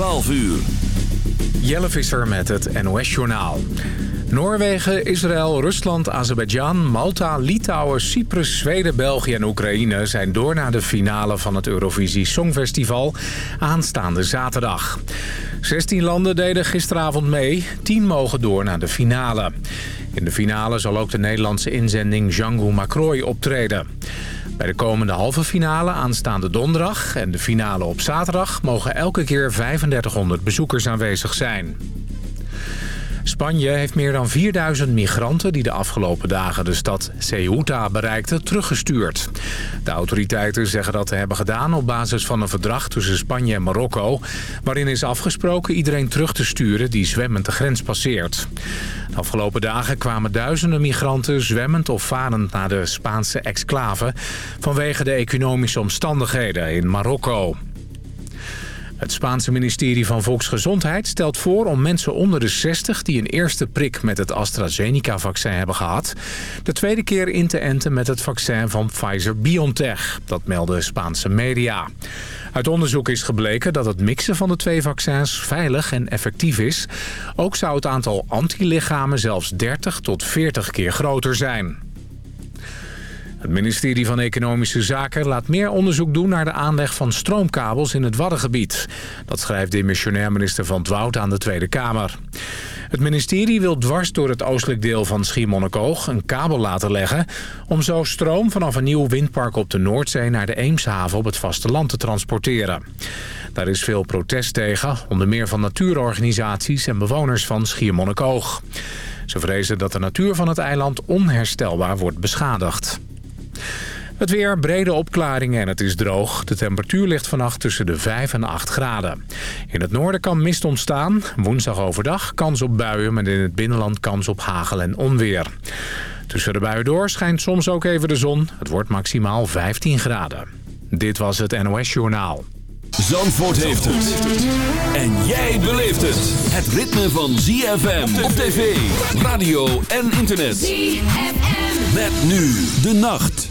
12 uur. Jelle Visser met het NOS-journaal. Noorwegen, Israël, Rusland, Azerbeidzjan, Malta, Litouwen, Cyprus, Zweden, België en Oekraïne... zijn door naar de finale van het Eurovisie Songfestival aanstaande zaterdag. 16 landen deden gisteravond mee, 10 mogen door naar de finale. In de finale zal ook de Nederlandse inzending Django Macroy optreden. Bij de komende halve finale aanstaande donderdag en de finale op zaterdag... mogen elke keer 3500 bezoekers aanwezig zijn. Spanje heeft meer dan 4000 migranten die de afgelopen dagen de stad Ceuta bereikten teruggestuurd. De autoriteiten zeggen dat te hebben gedaan op basis van een verdrag tussen Spanje en Marokko... waarin is afgesproken iedereen terug te sturen die zwemmend de grens passeert. De afgelopen dagen kwamen duizenden migranten zwemmend of varend naar de Spaanse exclave... vanwege de economische omstandigheden in Marokko. Het Spaanse ministerie van Volksgezondheid stelt voor om mensen onder de 60... die een eerste prik met het AstraZeneca-vaccin hebben gehad... de tweede keer in te enten met het vaccin van Pfizer-BioNTech. Dat melden Spaanse media. Uit onderzoek is gebleken dat het mixen van de twee vaccins veilig en effectief is. Ook zou het aantal antilichamen zelfs 30 tot 40 keer groter zijn. Het ministerie van Economische Zaken laat meer onderzoek doen naar de aanleg van stroomkabels in het Waddengebied. Dat schrijft demissionair minister Van Dwout aan de Tweede Kamer. Het ministerie wil dwars door het oostelijk deel van Schiermonnikoog een kabel laten leggen... om zo stroom vanaf een nieuw windpark op de Noordzee naar de Eemshaven op het vasteland te transporteren. Daar is veel protest tegen, onder meer van natuurorganisaties en bewoners van Schiermonnikoog. Ze vrezen dat de natuur van het eiland onherstelbaar wordt beschadigd. Het weer, brede opklaringen en het is droog. De temperatuur ligt vannacht tussen de 5 en 8 graden. In het noorden kan mist ontstaan. Woensdag overdag kans op buien, maar in het binnenland kans op hagel en onweer. Tussen de buien door schijnt soms ook even de zon. Het wordt maximaal 15 graden. Dit was het NOS Journaal. Zandvoort heeft het. En jij beleeft het. Het ritme van ZFM op tv, radio en internet. ZFM. Met nu de nacht.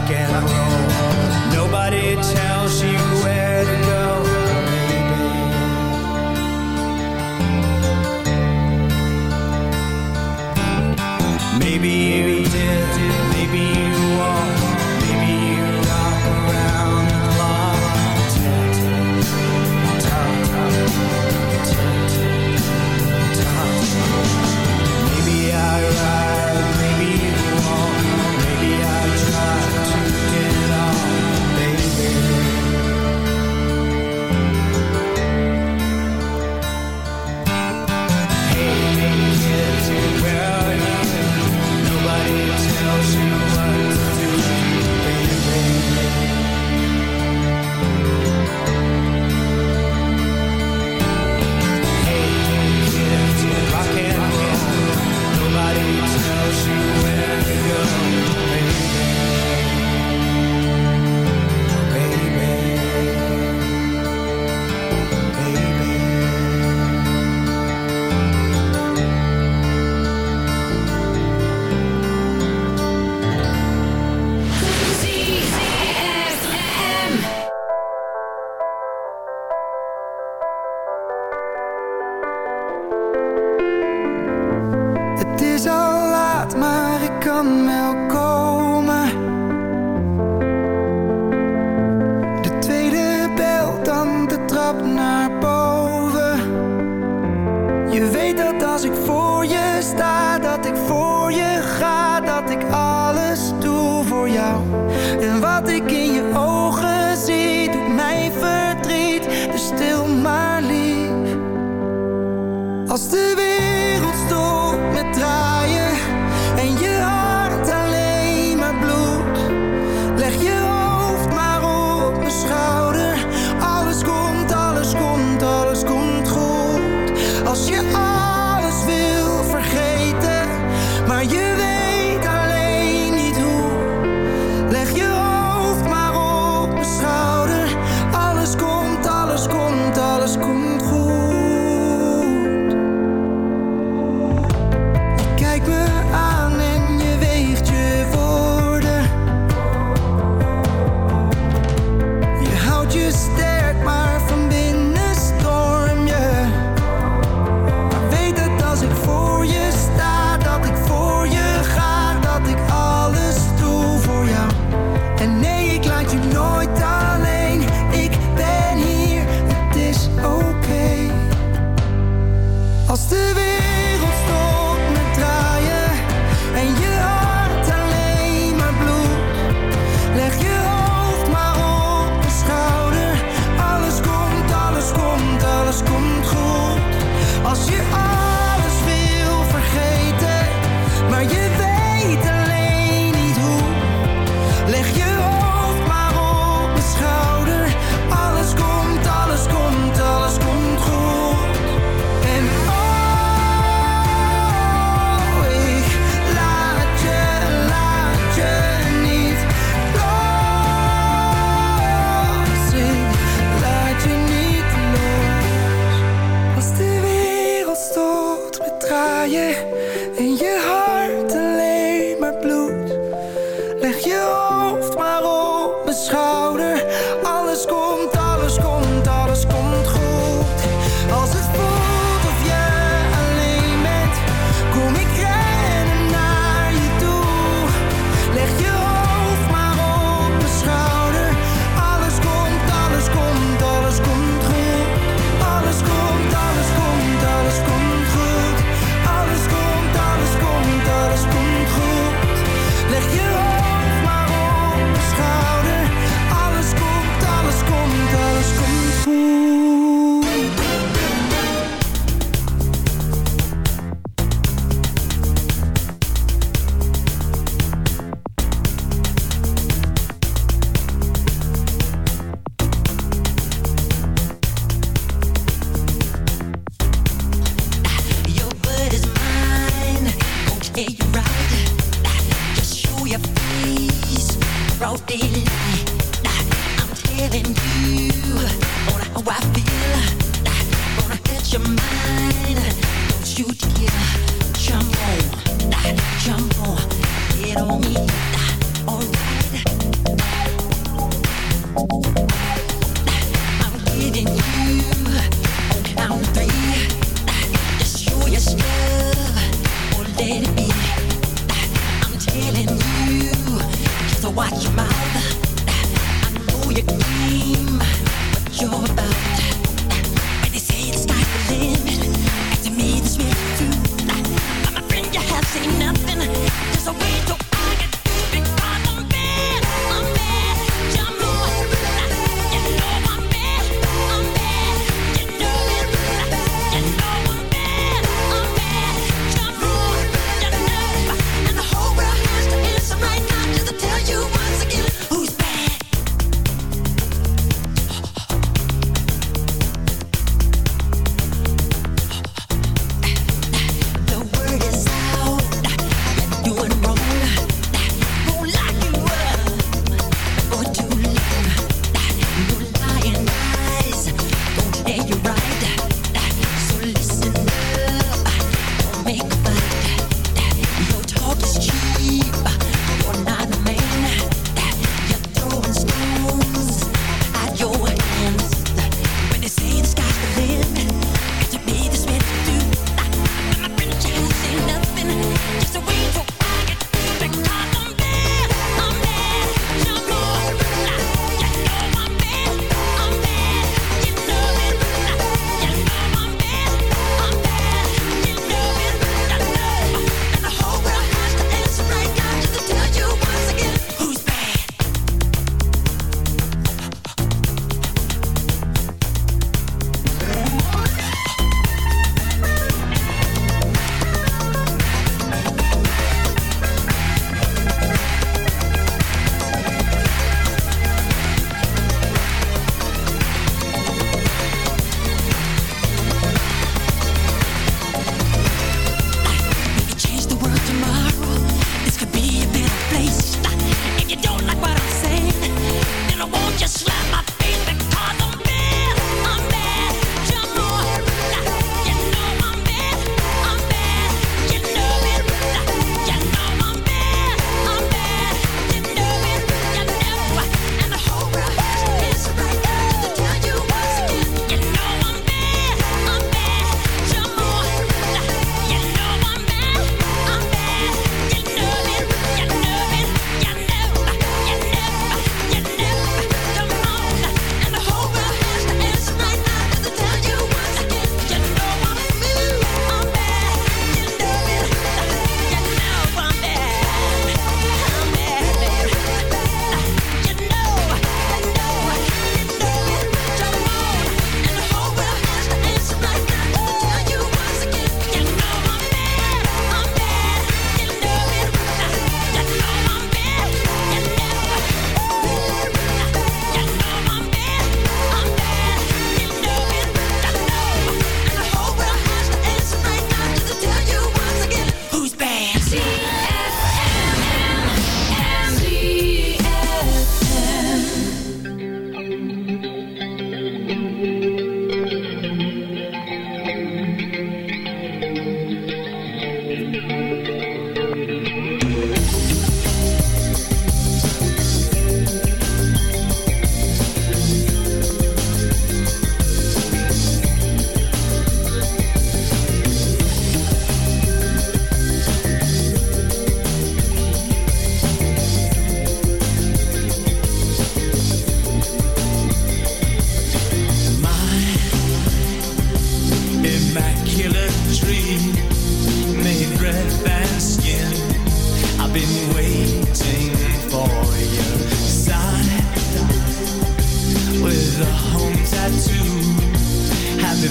rock and roll. Nobody tells you sterk, maar van binnen storm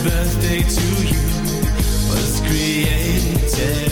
birthday to you. Was created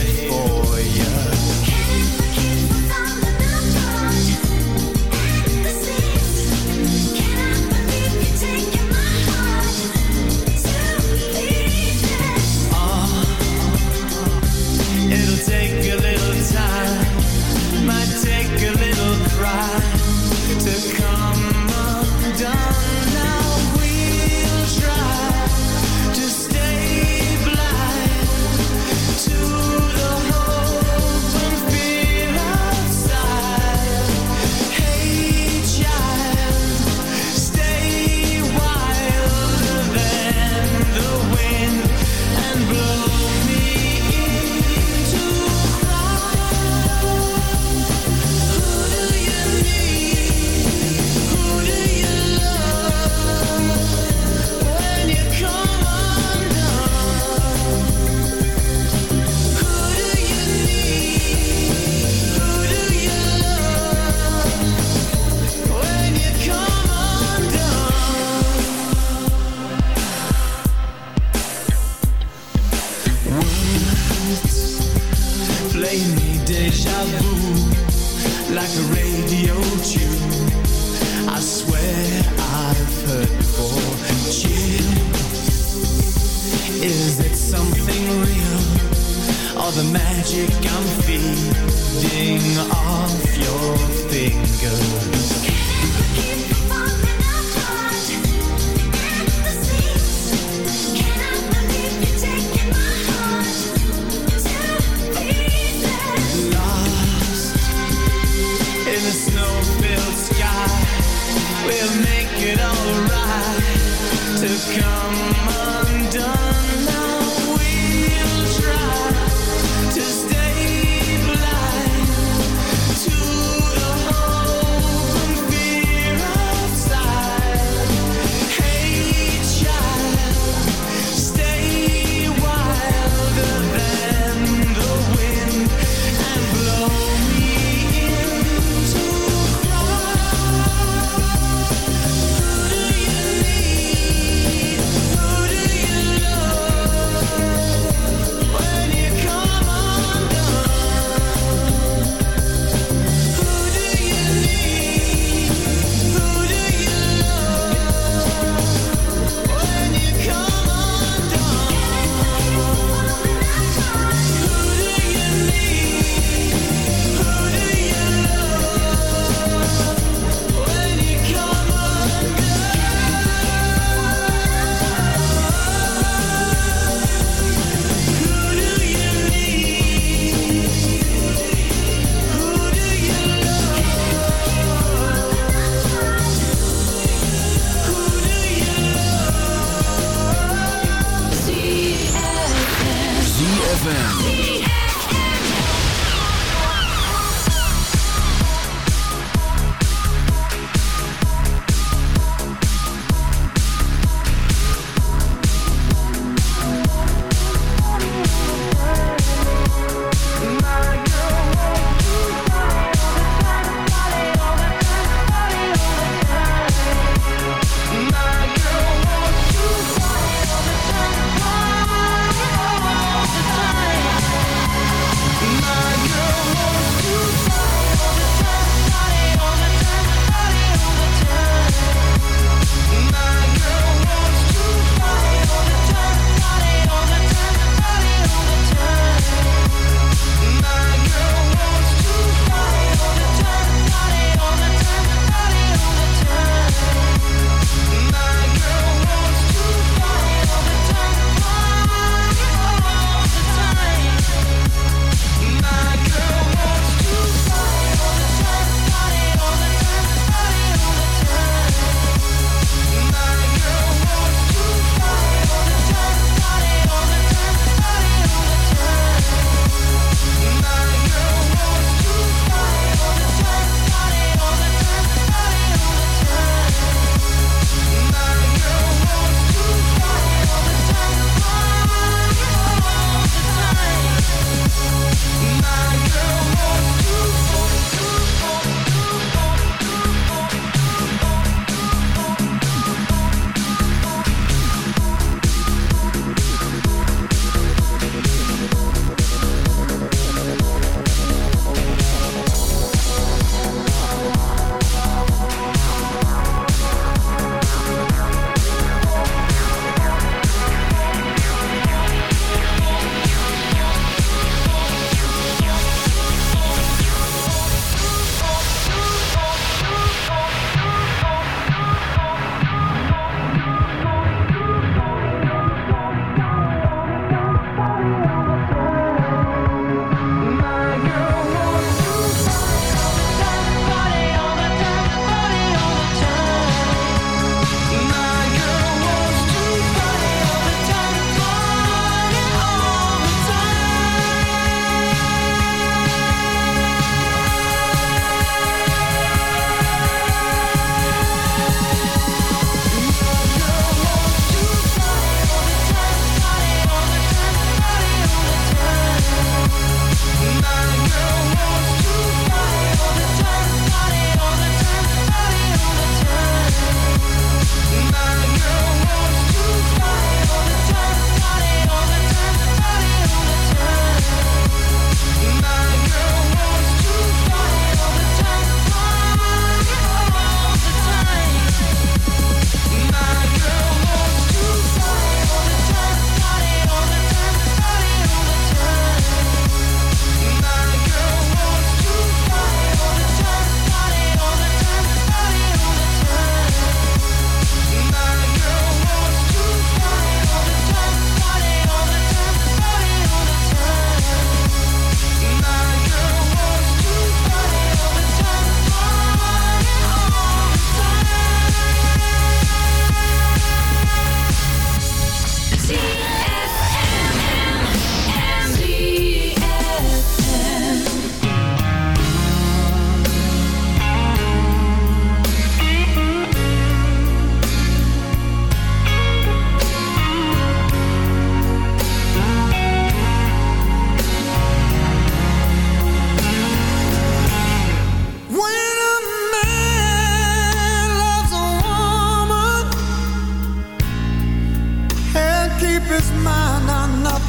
come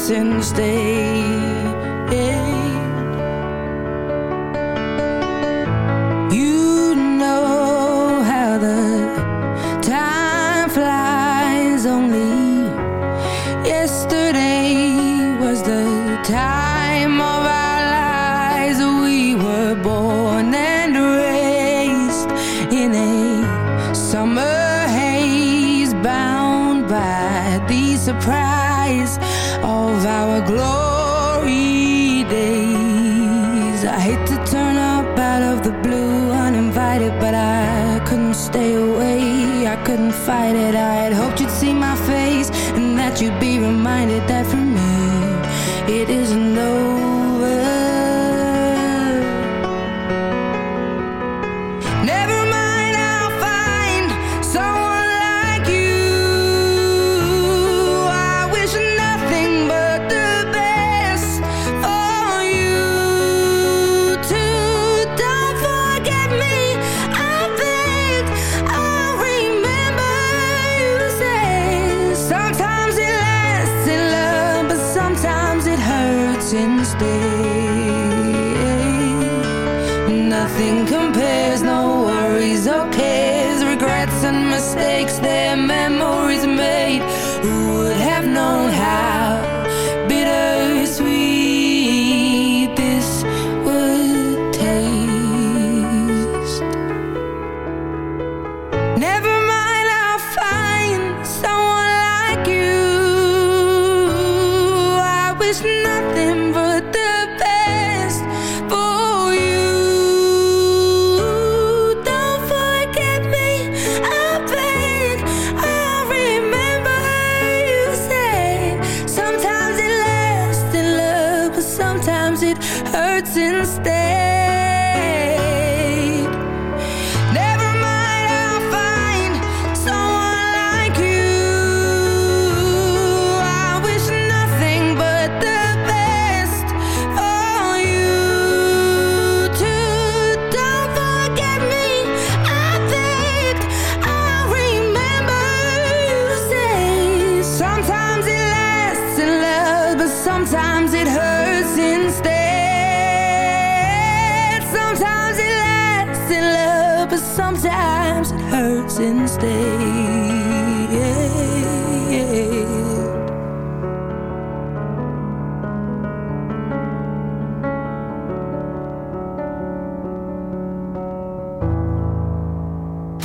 since day nothing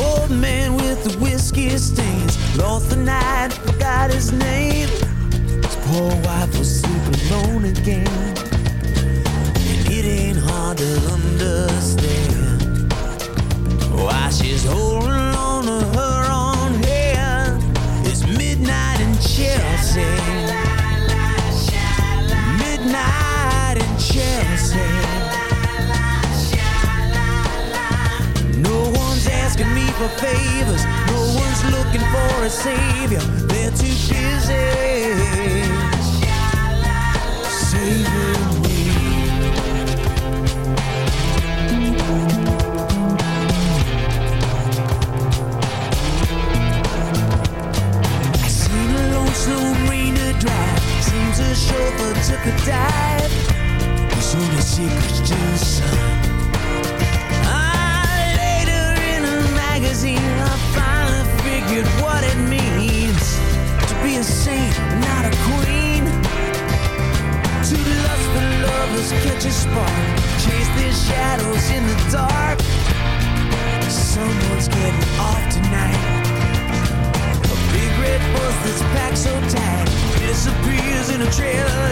old man with the whiskey stains lost the night, forgot his name. His poor wife was sleeping alone again. And it ain't hard to understand why she's holding on to her. asking me for favors. No one's looking for a savior. They're too busy saving me. I seen a lonesome rainer drive. Seems a chauffeur took a dive. He's on a secret to. means to be a saint, not a queen. To lust lovers, catch a spark, chase their shadows in the dark. Someone's getting off tonight. A big red bus that's packed so tight disappears in a trail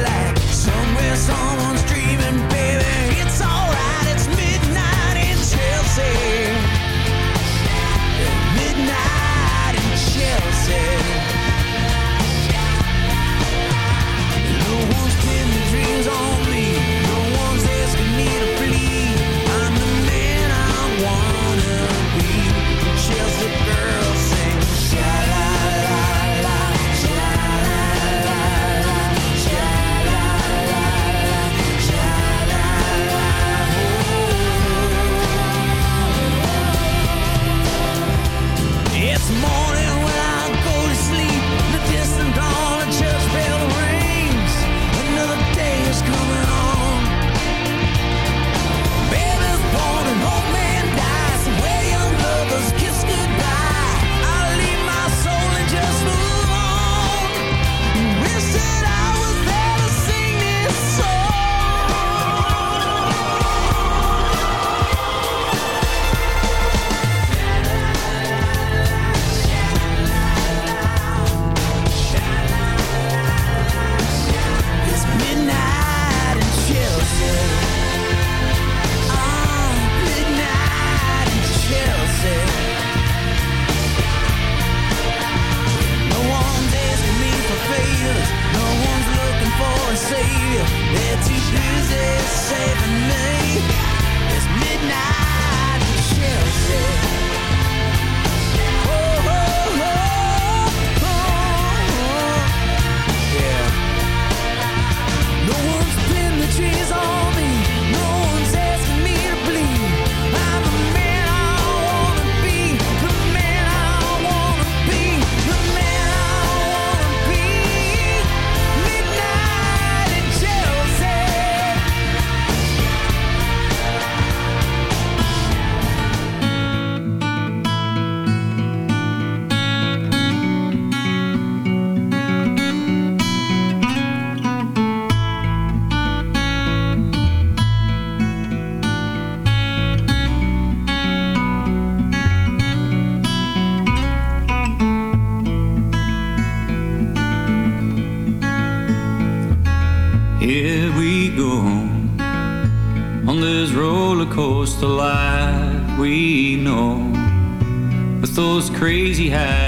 crazy high.